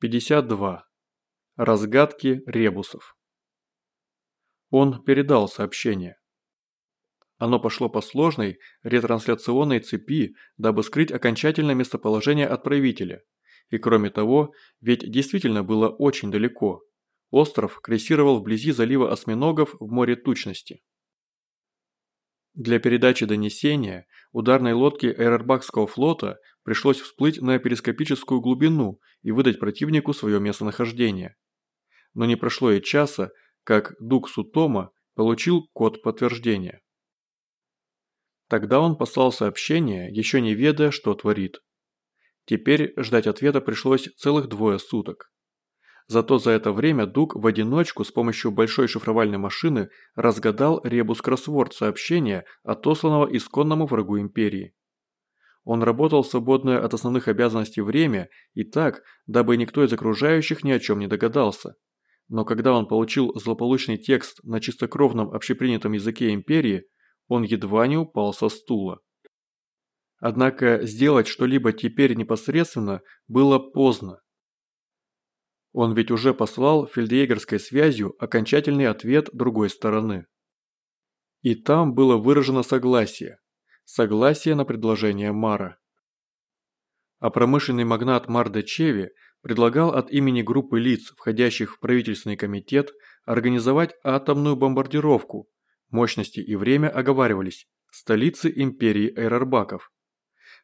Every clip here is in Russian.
52. Разгадки ребусов. Он передал сообщение. Оно пошло по сложной ретрансляционной цепи, дабы скрыть окончательное местоположение отправителя. И кроме того, ведь действительно было очень далеко. Остров крейсировал вблизи залива осьминогов в море тучности. Для передачи донесения ударной лодке Эйрербакского флота пришлось всплыть на перископическую глубину и выдать противнику свое местонахождение. Но не прошло и часа, как Дук Сутома получил код подтверждения. Тогда он послал сообщение, еще не ведая, что творит. Теперь ждать ответа пришлось целых двое суток. Зато за это время Дуг в одиночку с помощью большой шифровальной машины разгадал ребус-кроссворд сообщения, отосланного исконному врагу Империи. Он работал свободное от основных обязанностей время и так, дабы никто из окружающих ни о чем не догадался. Но когда он получил злополучный текст на чистокровном общепринятом языке Империи, он едва не упал со стула. Однако сделать что-либо теперь непосредственно было поздно. Он ведь уже послал фельдъегерской связью окончательный ответ другой стороны. И там было выражено согласие. Согласие на предложение Мара. А промышленный магнат Марда Чеви предлагал от имени группы лиц, входящих в правительственный комитет, организовать атомную бомбардировку. Мощности и время оговаривались – столицы империи Эйрарбаков.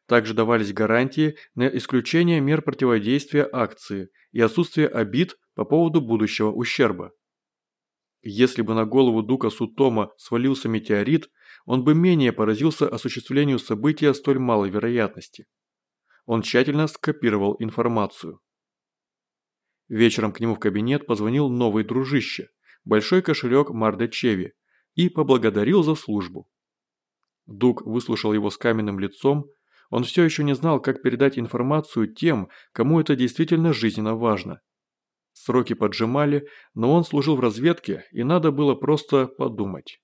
Также давались гарантии на исключение мер противодействия акции и отсутствие обид по поводу будущего ущерба. Если бы на голову Дука Сутома свалился метеорит, он бы менее поразился осуществлению события столь малой вероятности. Он тщательно скопировал информацию. Вечером к нему в кабинет позвонил новый дружище, большой кошелек Марда Чеви, и поблагодарил за службу. Дук выслушал его с каменным лицом, он все еще не знал, как передать информацию тем, кому это действительно жизненно важно. Сроки поджимали, но он служил в разведке, и надо было просто подумать.